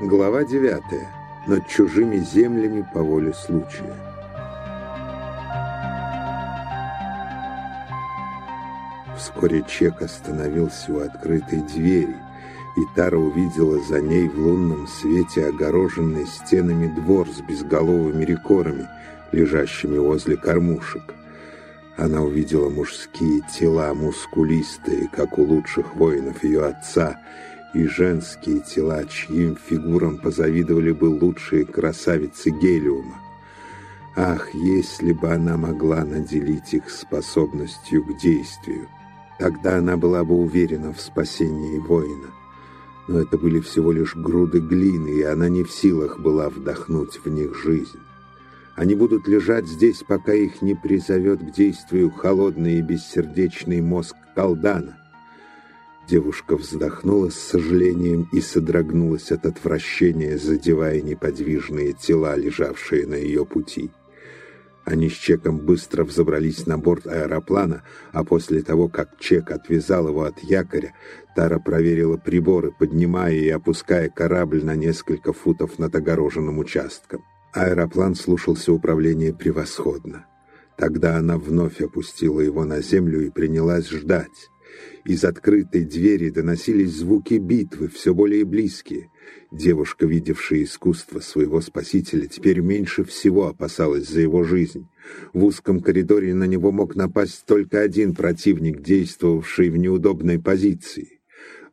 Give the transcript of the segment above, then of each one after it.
Глава 9. Над чужими землями по воле случая. Вскоре Чек остановился у открытой двери, и Тара увидела за ней в лунном свете огороженный стенами двор с безголовыми рекорами, лежащими возле кормушек. Она увидела мужские тела, мускулистые, как у лучших воинов ее отца, и женские тела, чьим фигурам позавидовали бы лучшие красавицы Гелиума. Ах, если бы она могла наделить их способностью к действию, тогда она была бы уверена в спасении воина. Но это были всего лишь груды глины, и она не в силах была вдохнуть в них жизнь. Они будут лежать здесь, пока их не призовет к действию холодный и бессердечный мозг колдана. Девушка вздохнула с сожалением и содрогнулась от отвращения, задевая неподвижные тела, лежавшие на ее пути. Они с Чеком быстро взобрались на борт аэроплана, а после того, как Чек отвязал его от якоря, Тара проверила приборы, поднимая и опуская корабль на несколько футов над огороженным участком. Аэроплан слушался управления превосходно. Тогда она вновь опустила его на землю и принялась ждать. Из открытой двери доносились звуки битвы, все более близкие. Девушка, видевшая искусство своего спасителя, теперь меньше всего опасалась за его жизнь. В узком коридоре на него мог напасть только один противник, действовавший в неудобной позиции.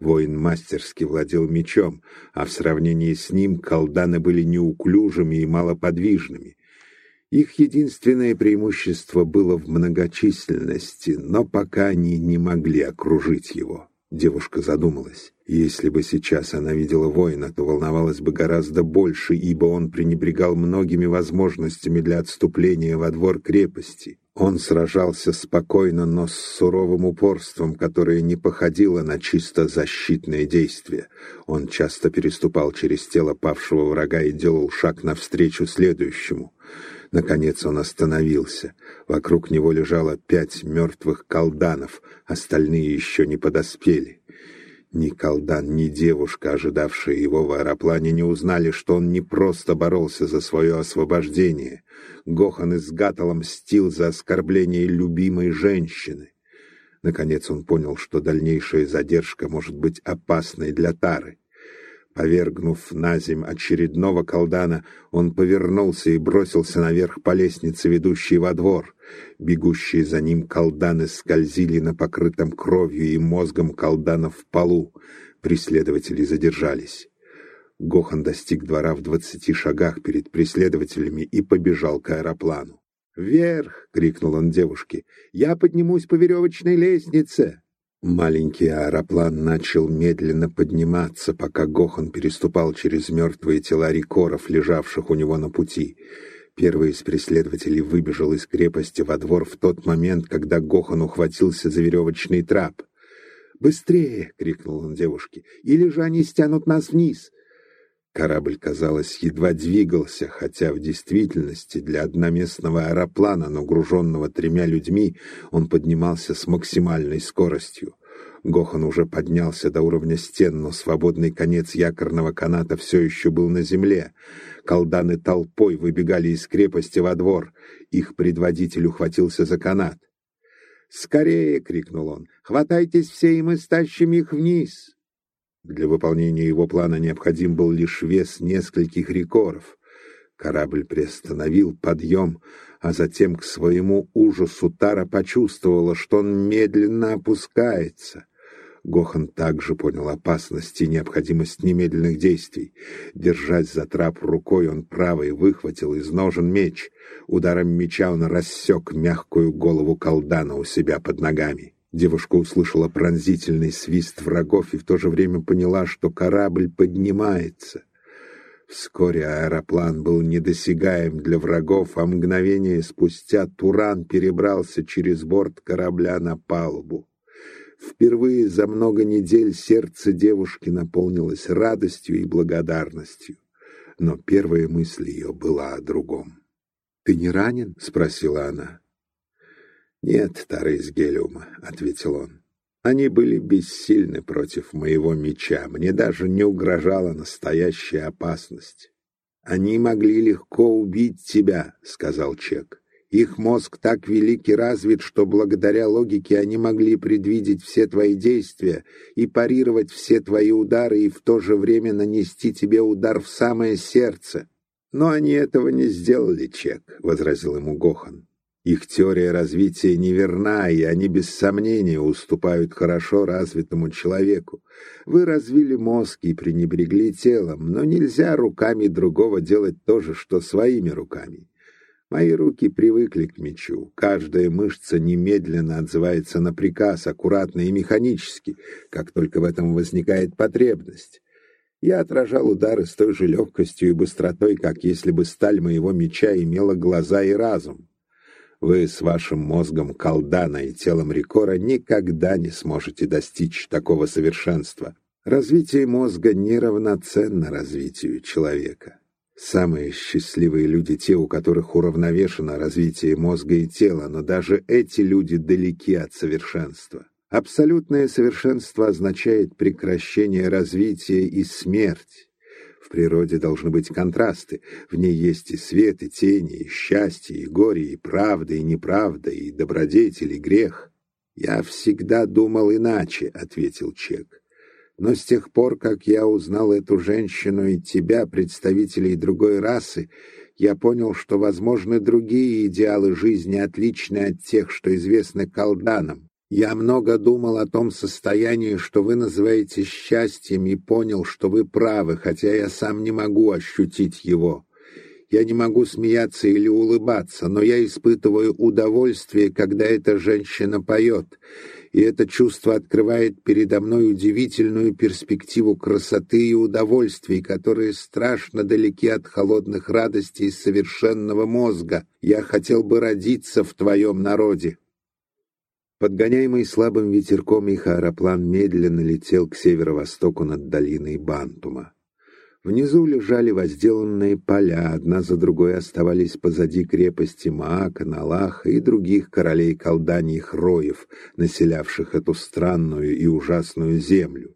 Воин мастерски владел мечом, а в сравнении с ним колданы были неуклюжими и малоподвижными. Их единственное преимущество было в многочисленности, но пока они не могли окружить его. Девушка задумалась. Если бы сейчас она видела воина, то волновалась бы гораздо больше, ибо он пренебрегал многими возможностями для отступления во двор крепости. Он сражался спокойно, но с суровым упорством, которое не походило на чисто защитное действие. Он часто переступал через тело павшего врага и делал шаг навстречу следующему. Наконец он остановился. Вокруг него лежало пять мертвых колданов, остальные еще не подоспели. Ни колдан, ни девушка, ожидавшие его в аэроплане, не узнали, что он не просто боролся за свое освобождение. Гохан из Гатала мстил за оскорбление любимой женщины. Наконец он понял, что дальнейшая задержка может быть опасной для Тары. Повергнув на земь очередного колдана, он повернулся и бросился наверх по лестнице, ведущей во двор. Бегущие за ним колданы скользили на покрытом кровью и мозгом колдана в полу. Преследователи задержались. Гохан достиг двора в двадцати шагах перед преследователями и побежал к аэроплану. «Вверх!» — крикнул он девушке. «Я поднимусь по веревочной лестнице!» Маленький аэроплан начал медленно подниматься, пока Гохан переступал через мертвые тела рекоров, лежавших у него на пути. Первый из преследователей выбежал из крепости во двор в тот момент, когда Гохан ухватился за веревочный трап. «Быстрее!» — крикнул он девушке. «Или же они стянут нас вниз!» Корабль, казалось, едва двигался, хотя в действительности для одноместного аэроплана, нагруженного тремя людьми, он поднимался с максимальной скоростью. Гохан уже поднялся до уровня стен, но свободный конец якорного каната все еще был на земле. Колданы толпой выбегали из крепости во двор. Их предводитель ухватился за канат. «Скорее!» — крикнул он. «Хватайтесь все, и мы стащим их вниз!» Для выполнения его плана необходим был лишь вес нескольких рекоров. Корабль приостановил подъем, а затем к своему ужасу Тара почувствовала, что он медленно опускается. Гохан также понял опасность и необходимость немедленных действий. Держась за трап рукой, он правой выхватил из ножен меч. Ударом меча он рассек мягкую голову колдана у себя под ногами. Девушка услышала пронзительный свист врагов и в то же время поняла, что корабль поднимается. Вскоре аэроплан был недосягаем для врагов, а мгновение спустя Туран перебрался через борт корабля на палубу. Впервые за много недель сердце девушки наполнилось радостью и благодарностью. Но первая мысль ее была о другом. «Ты не ранен?» — спросила она. «Нет, Тара из Гелиума», — ответил он. Они были бессильны против моего меча, мне даже не угрожала настоящая опасность. «Они могли легко убить тебя», — сказал Чек. «Их мозг так велик развит, что благодаря логике они могли предвидеть все твои действия и парировать все твои удары и в то же время нанести тебе удар в самое сердце». «Но они этого не сделали, Чек», — возразил ему Гохан. Их теория развития неверна, и они без сомнения уступают хорошо развитому человеку. Вы развили мозг и пренебрегли телом, но нельзя руками другого делать то же, что своими руками. Мои руки привыкли к мечу. Каждая мышца немедленно отзывается на приказ, аккуратно и механически, как только в этом возникает потребность. Я отражал удары с той же легкостью и быстротой, как если бы сталь моего меча имела глаза и разум. Вы с вашим мозгом колдана и телом Рикора никогда не сможете достичь такого совершенства. Развитие мозга неравноценно развитию человека. Самые счастливые люди те, у которых уравновешено развитие мозга и тела, но даже эти люди далеки от совершенства. Абсолютное совершенство означает прекращение развития и смерть природе должны быть контрасты. В ней есть и свет, и тени, и счастье, и горе, и правда, и неправда, и добродетель, и грех. «Я всегда думал иначе», — ответил Чек. «Но с тех пор, как я узнал эту женщину и тебя, представителей другой расы, я понял, что возможны другие идеалы жизни, отличные от тех, что известны колданам. Я много думал о том состоянии, что вы называете счастьем, и понял, что вы правы, хотя я сам не могу ощутить его. Я не могу смеяться или улыбаться, но я испытываю удовольствие, когда эта женщина поет, и это чувство открывает передо мной удивительную перспективу красоты и удовольствий, которые страшно далеки от холодных радостей совершенного мозга. Я хотел бы родиться в твоем народе. Подгоняемый слабым ветерком их аэроплан медленно летел к северо-востоку над долиной Бантума. Внизу лежали возделанные поля, одна за другой оставались позади крепости Маака, Налаха и других королей колданьих роев, населявших эту странную и ужасную землю.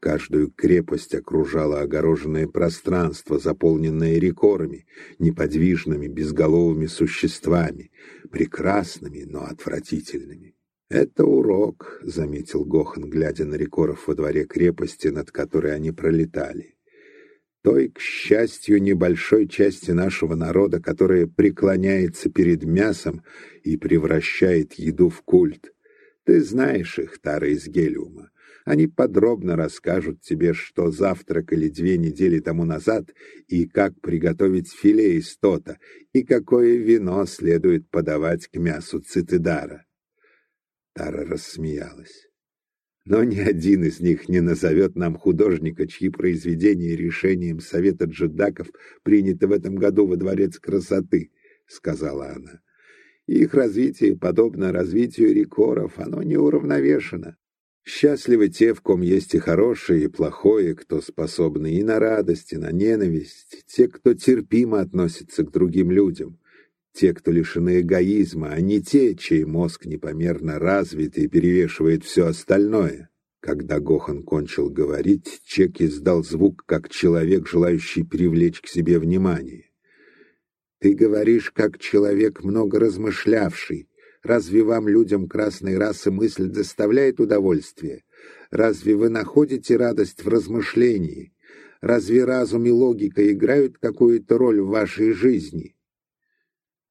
Каждую крепость окружало огороженное пространство, заполненное рекорами, неподвижными безголовыми существами, прекрасными, но отвратительными. «Это урок», — заметил Гохан, глядя на рекоров во дворе крепости, над которой они пролетали. «Той, к счастью, небольшой части нашего народа, которая преклоняется перед мясом и превращает еду в культ. Ты знаешь их, Тара из Гелиума. Они подробно расскажут тебе, что завтракали две недели тому назад, и как приготовить филе из тота, и какое вино следует подавать к мясу цитидара. Тара рассмеялась. Но ни один из них не назовет нам художника, чьи произведения решением Совета джедаков приняты в этом году во Дворец красоты, — сказала она. Их развитие, подобно развитию рекоров, оно неуравновешено. Счастливы те, в ком есть и хорошее, и плохое, кто способны и на радость, и на ненависть, те, кто терпимо относится к другим людям, те, кто лишены эгоизма, а не те, чей мозг непомерно развит и перевешивает все остальное. Когда Гохан кончил говорить, Чек издал звук, как человек, желающий привлечь к себе внимание. «Ты говоришь, как человек, много размышлявший. Разве вам, людям красной расы, мысль доставляет удовольствие? Разве вы находите радость в размышлении? Разве разум и логика играют какую-то роль в вашей жизни?»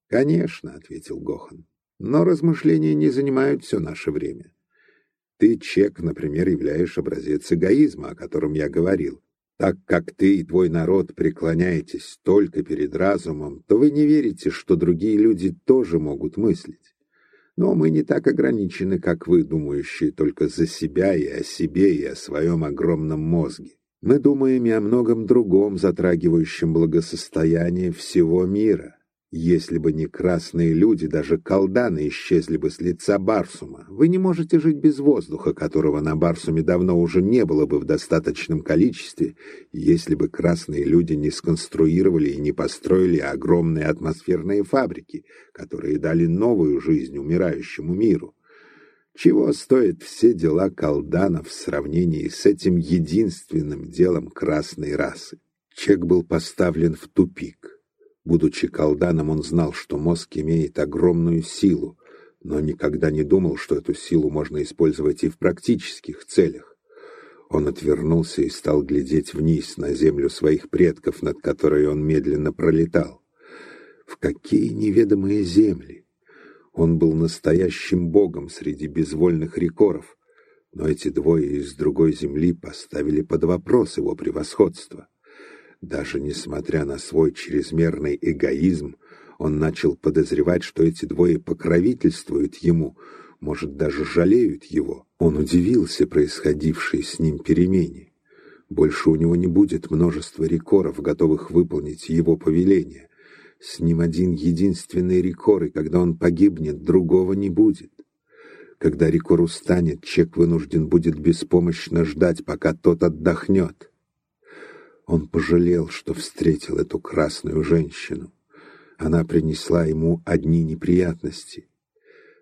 «Конечно», — ответил Гохан, — «но размышления не занимают все наше время. Ты, Чек, например, являешь образец эгоизма, о котором я говорил. Так как ты и твой народ преклоняетесь только перед разумом, то вы не верите, что другие люди тоже могут мыслить. Но мы не так ограничены, как вы, думающие только за себя и о себе, и о своем огромном мозге. Мы думаем и о многом другом, затрагивающем благосостояние всего мира. Если бы не красные люди, даже колданы исчезли бы с лица Барсума. Вы не можете жить без воздуха, которого на Барсуме давно уже не было бы в достаточном количестве, если бы красные люди не сконструировали и не построили огромные атмосферные фабрики, которые дали новую жизнь умирающему миру. Чего стоят все дела колданов в сравнении с этим единственным делом красной расы? Чек был поставлен в тупик. Будучи колданом, он знал, что мозг имеет огромную силу, но никогда не думал, что эту силу можно использовать и в практических целях. Он отвернулся и стал глядеть вниз на землю своих предков, над которой он медленно пролетал. В какие неведомые земли! Он был настоящим богом среди безвольных рекоров, но эти двое из другой земли поставили под вопрос его превосходство. Даже несмотря на свой чрезмерный эгоизм, он начал подозревать, что эти двое покровительствуют ему, может, даже жалеют его. Он удивился происходившей с ним перемене. Больше у него не будет множества рекоров, готовых выполнить его повеление. С ним один единственный Рикор, и когда он погибнет, другого не будет. Когда Рикор устанет, Чек вынужден будет беспомощно ждать, пока тот отдохнет. Он пожалел, что встретил эту красную женщину. Она принесла ему одни неприятности.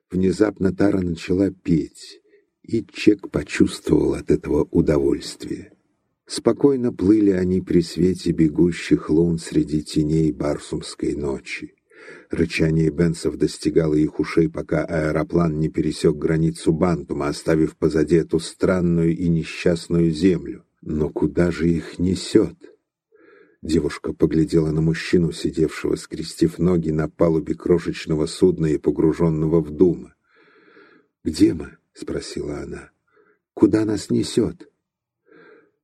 Внезапно Тара начала петь, и Чек почувствовал от этого удовольствие. Спокойно плыли они при свете бегущих лун среди теней барсумской ночи. Рычание бенсов достигало их ушей, пока аэроплан не пересек границу Бантума, оставив позади эту странную и несчастную землю. Но куда же их несет? Девушка поглядела на мужчину, сидевшего, скрестив ноги на палубе крошечного судна и погруженного в думы. «Где мы?» — спросила она. «Куда нас несет?»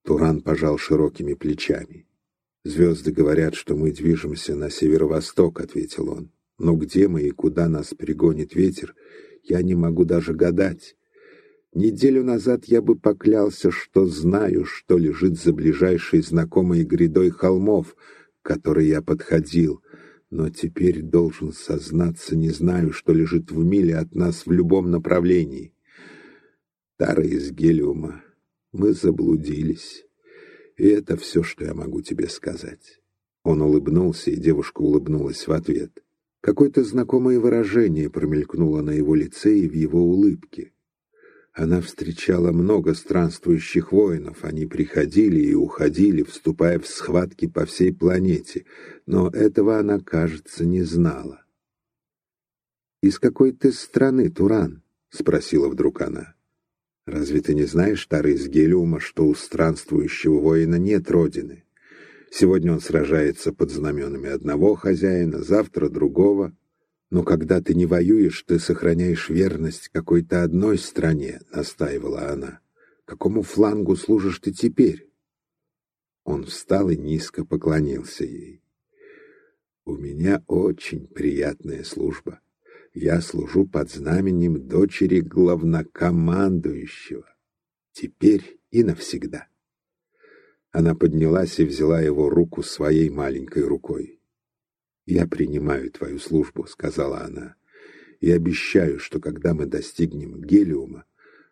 Туран пожал широкими плечами. «Звезды говорят, что мы движемся на северо-восток», — ответил он. «Но где мы и куда нас пригонит ветер, я не могу даже гадать. Неделю назад я бы поклялся, что знаю, что лежит за ближайшей знакомой грядой холмов, к которой я подходил, но теперь должен сознаться, не знаю, что лежит в миле от нас в любом направлении. Тара из гелиума мы заблудились. И это все, что я могу тебе сказать. Он улыбнулся, и девушка улыбнулась в ответ. Какое-то знакомое выражение промелькнуло на его лице и в его улыбке. Она встречала много странствующих воинов, они приходили и уходили, вступая в схватки по всей планете, но этого она, кажется, не знала. «Из какой ты страны, Туран?» — спросила вдруг она. Разве ты не знаешь, старый из Гелиума, что у странствующего воина нет родины? Сегодня он сражается под знаменами одного хозяина, завтра другого. Но когда ты не воюешь, ты сохраняешь верность какой-то одной стране, — настаивала она. Какому флангу служишь ты теперь? Он встал и низко поклонился ей. У меня очень приятная служба я служу под знаменем дочери главнокомандующего. Теперь и навсегда. Она поднялась и взяла его руку своей маленькой рукой. «Я принимаю твою службу», — сказала она, — «и обещаю, что когда мы достигнем гелиума,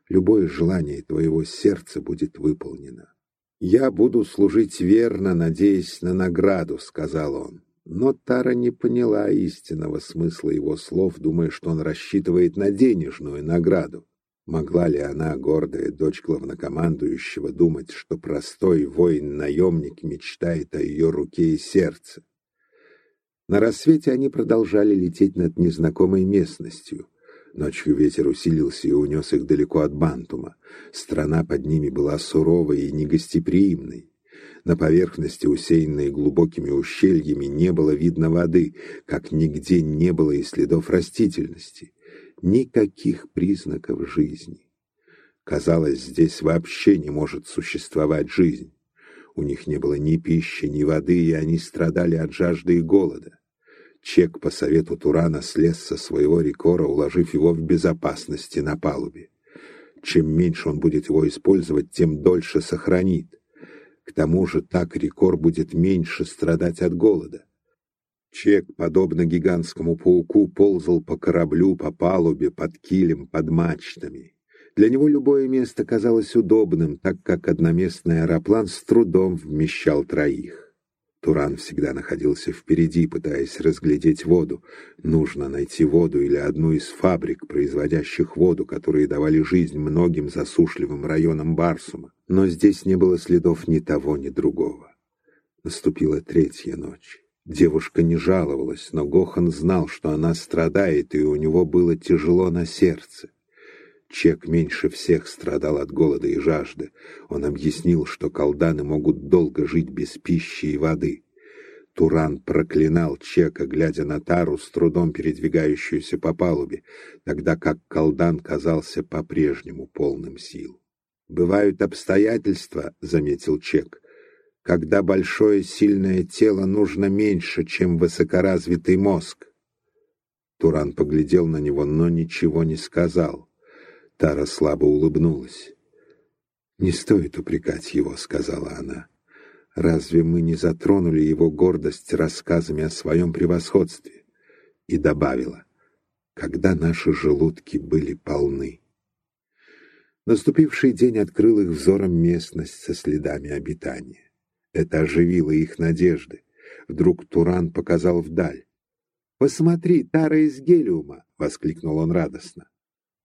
любое желание твоего сердца будет выполнено». «Я буду служить верно, надеясь на награду», — сказал он. Но Тара не поняла истинного смысла его слов, думая, что он рассчитывает на денежную награду. Могла ли она, гордая дочь главнокомандующего, думать, что простой воин-наемник мечтает о ее руке и сердце? На рассвете они продолжали лететь над незнакомой местностью. Ночью ветер усилился и унес их далеко от Бантума. Страна под ними была суровой и негостеприимной. На поверхности, усеянной глубокими ущельями, не было видно воды, как нигде не было и следов растительности. Никаких признаков жизни. Казалось, здесь вообще не может существовать жизнь. У них не было ни пищи, ни воды, и они страдали от жажды и голода. Чек по совету Турана слез со своего рекора, уложив его в безопасности на палубе. Чем меньше он будет его использовать, тем дольше сохранит. К тому же так Рикор будет меньше страдать от голода. Чек, подобно гигантскому пауку, ползал по кораблю, по палубе, под килем, под мачтами. Для него любое место казалось удобным, так как одноместный аэроплан с трудом вмещал троих. Туран всегда находился впереди, пытаясь разглядеть воду. Нужно найти воду или одну из фабрик, производящих воду, которые давали жизнь многим засушливым районам Барсума. Но здесь не было следов ни того, ни другого. Наступила третья ночь. Девушка не жаловалась, но Гохан знал, что она страдает, и у него было тяжело на сердце. Чек меньше всех страдал от голода и жажды. Он объяснил, что колданы могут долго жить без пищи и воды. Туран проклинал Чека, глядя на Тару, с трудом передвигающуюся по палубе, тогда как колдан казался по-прежнему полным сил. «Бывают обстоятельства», — заметил Чек, — «когда большое сильное тело нужно меньше, чем высокоразвитый мозг». Туран поглядел на него, но ничего не сказал. Тара слабо улыбнулась. «Не стоит упрекать его», — сказала она. «Разве мы не затронули его гордость рассказами о своем превосходстве?» И добавила, «когда наши желудки были полны». Наступивший день открыл их взором местность со следами обитания. Это оживило их надежды. Вдруг Туран показал вдаль. «Посмотри, Тара из Гелиума!» — воскликнул он радостно.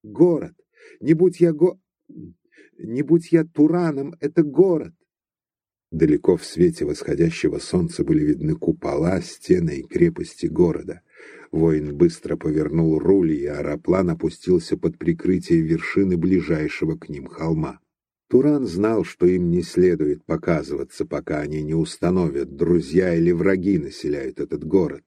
«Город! Не будь я го... Не будь я Тураном, это город. Далеко в свете восходящего солнца были видны купола, стены и крепости города. Воин быстро повернул руль, и аэроплан опустился под прикрытие вершины ближайшего к ним холма. Туран знал, что им не следует показываться, пока они не установят, друзья или враги населяют этот город.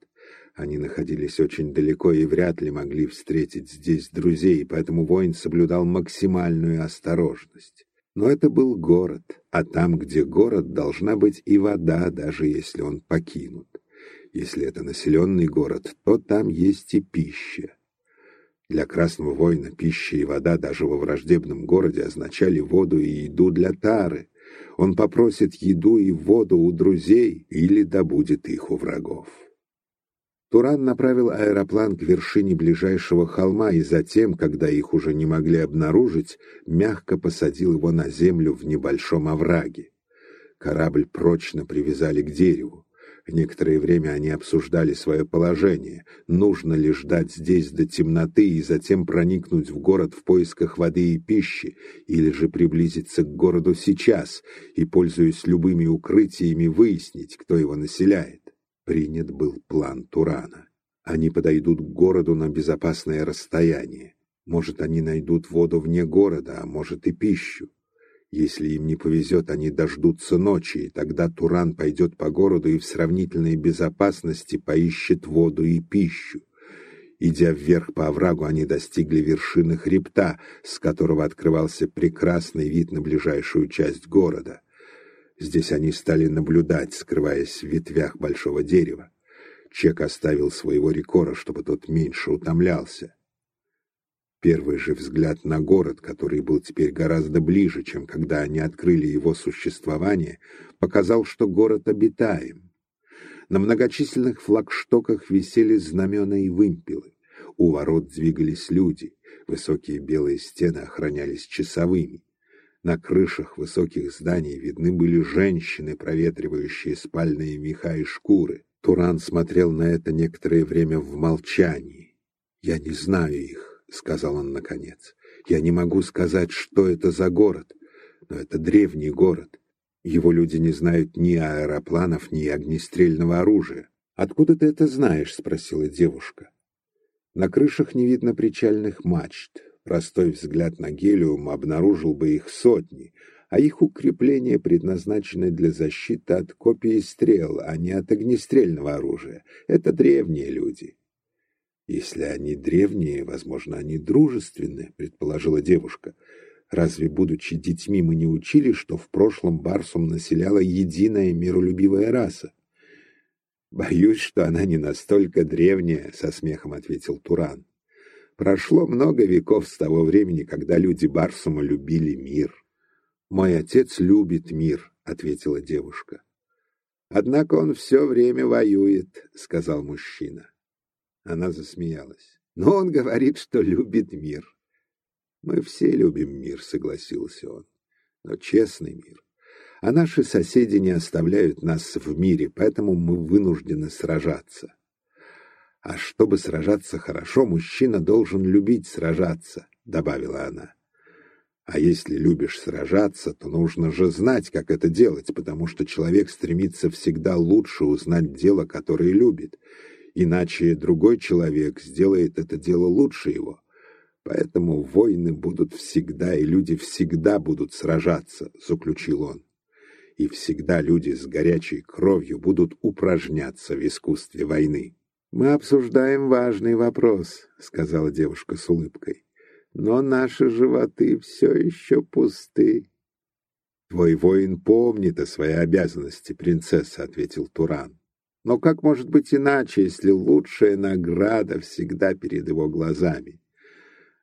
Они находились очень далеко и вряд ли могли встретить здесь друзей, поэтому воин соблюдал максимальную осторожность. Но это был город, а там, где город, должна быть и вода, даже если он покинут. Если это населенный город, то там есть и пища. Для красного воина пища и вода даже во враждебном городе означали воду и еду для Тары. Он попросит еду и воду у друзей или добудет их у врагов. Туран направил аэроплан к вершине ближайшего холма и затем, когда их уже не могли обнаружить, мягко посадил его на землю в небольшом овраге. Корабль прочно привязали к дереву. Некоторое время они обсуждали свое положение. Нужно ли ждать здесь до темноты и затем проникнуть в город в поисках воды и пищи, или же приблизиться к городу сейчас и, пользуясь любыми укрытиями, выяснить, кто его населяет. Принят был план Турана. Они подойдут к городу на безопасное расстояние. Может, они найдут воду вне города, а может и пищу. Если им не повезет, они дождутся ночи, и тогда Туран пойдет по городу и в сравнительной безопасности поищет воду и пищу. Идя вверх по оврагу, они достигли вершины хребта, с которого открывался прекрасный вид на ближайшую часть города. Здесь они стали наблюдать, скрываясь в ветвях большого дерева. Чек оставил своего рекора, чтобы тот меньше утомлялся. Первый же взгляд на город, который был теперь гораздо ближе, чем когда они открыли его существование, показал, что город обитаем. На многочисленных флагштоках висели знамена и вымпелы. У ворот двигались люди. Высокие белые стены охранялись часовыми. На крышах высоких зданий видны были женщины, проветривающие спальные меха и шкуры. Туран смотрел на это некоторое время в молчании. «Я не знаю их», — сказал он наконец. «Я не могу сказать, что это за город, но это древний город. Его люди не знают ни аэропланов, ни огнестрельного оружия. «Откуда ты это знаешь?» — спросила девушка. «На крышах не видно причальных мачт. Простой взгляд на гелиум обнаружил бы их сотни, а их укрепления предназначены для защиты от копий стрел, а не от огнестрельного оружия. Это древние люди. Если они древние, возможно, они дружественны, предположила девушка. Разве, будучи детьми, мы не учили, что в прошлом Барсум населяла единая миролюбивая раса? Боюсь, что она не настолько древняя, со смехом ответил Туран. Прошло много веков с того времени, когда люди Барсума любили мир. «Мой отец любит мир», — ответила девушка. «Однако он все время воюет», — сказал мужчина. Она засмеялась. «Но он говорит, что любит мир». «Мы все любим мир», — согласился он. «Но честный мир. А наши соседи не оставляют нас в мире, поэтому мы вынуждены сражаться. А чтобы сражаться хорошо, мужчина должен любить сражаться, добавила она. А если любишь сражаться, то нужно же знать, как это делать, потому что человек стремится всегда лучше узнать дело, которое любит. Иначе другой человек сделает это дело лучше его. Поэтому войны будут всегда, и люди всегда будут сражаться, заключил он. И всегда люди с горячей кровью будут упражняться в искусстве войны. Мы обсуждаем важный вопрос, сказала девушка с улыбкой но наши животы все еще пусты. — Твой воин помнит о своей обязанности, принцесса, — ответил Туран. — Но как может быть иначе, если лучшая награда всегда перед его глазами?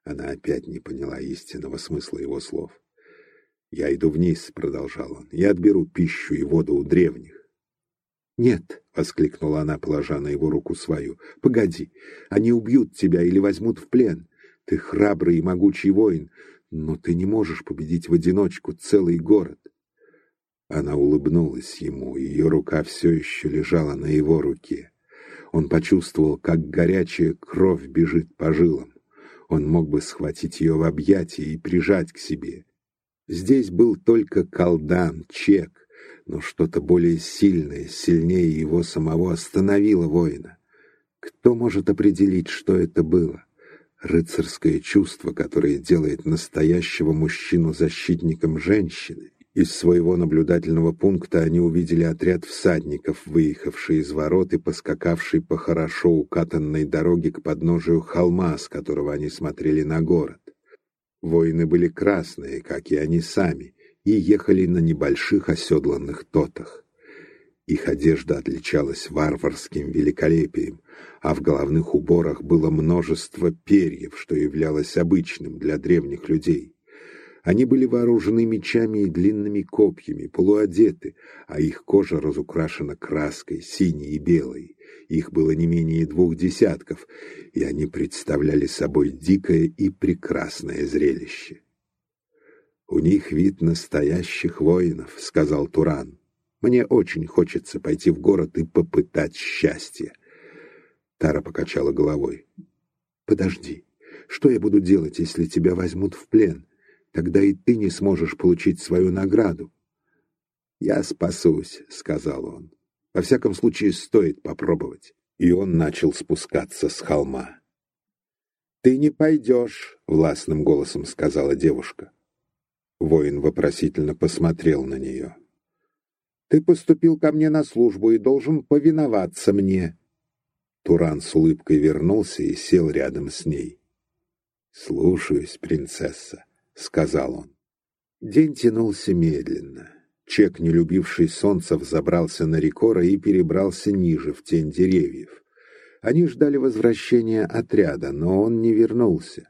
Она опять не поняла истинного смысла его слов. — Я иду вниз, — продолжал он, — я отберу пищу и воду у древних. «Нет!» — воскликнула она, положа на его руку свою. «Погоди! Они убьют тебя или возьмут в плен. Ты храбрый и могучий воин, но ты не можешь победить в одиночку целый город. Она улыбнулась ему, ее рука все еще лежала на его руке. Он почувствовал, как горячая кровь бежит по жилам. Он мог бы схватить ее в объятия и прижать к себе. Здесь был только колдан, чек, но что-то более сильное, сильнее его самого остановило воина. Кто может определить, что это было? рыцарское чувство, которое делает настоящего мужчину защитником женщины. Из своего наблюдательного пункта они увидели отряд всадников, выехавший из ворот и поскакавший по хорошо укатанной дороге к подножию холма, с которого они смотрели на город. Воины были красные, как и они сами, и ехали на небольших оседланных тотах. Их одежда отличалась варварским великолепием, а в головных уборах было множество перьев, что являлось обычным для древних людей. Они были вооружены мечами и длинными копьями, полуодеты, а их кожа разукрашена краской, синей и белой. Их было не менее двух десятков, и они представляли собой дикое и прекрасное зрелище. «У них вид настоящих воинов», — сказал Туран. Мне очень хочется пойти в город и попытать счастье. Тара покачала головой. Подожди. Что я буду делать, если тебя возьмут в плен? Тогда и ты не сможешь получить свою награду. Я спасусь, сказал он. Во всяком случае, стоит попробовать. И он начал спускаться с холма. Ты не пойдешь, властным голосом сказала девушка. Воин вопросительно посмотрел на нее. Ты поступил ко мне на службу и должен повиноваться мне. Туран с улыбкой вернулся и сел рядом с ней. «Слушаюсь, принцесса», — сказал он. День тянулся медленно. Чек, не любивший солнца, взобрался на рекора и перебрался ниже, в тень деревьев. Они ждали возвращения отряда, но он не вернулся.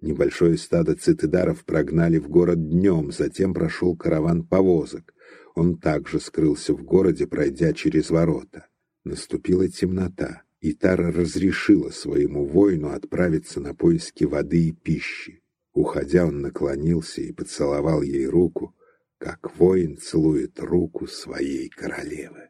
Небольшое стадо цитидаров прогнали в город днем, затем прошел караван повозок. Он также скрылся в городе, пройдя через ворота. Наступила темнота, и Тара разрешила своему воину отправиться на поиски воды и пищи. Уходя, он наклонился и поцеловал ей руку, как воин целует руку своей королевы.